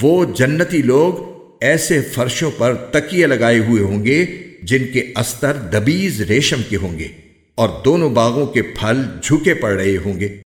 وہ جنتی لوگ ایسے فرشوں پر تکیے لگائے ہوئے ہوں گے جن کے استر دبیز ریشم کے ہوں گے اور دونوں باغوں کے پھل جھکے پڑ رہے ہوں گے۔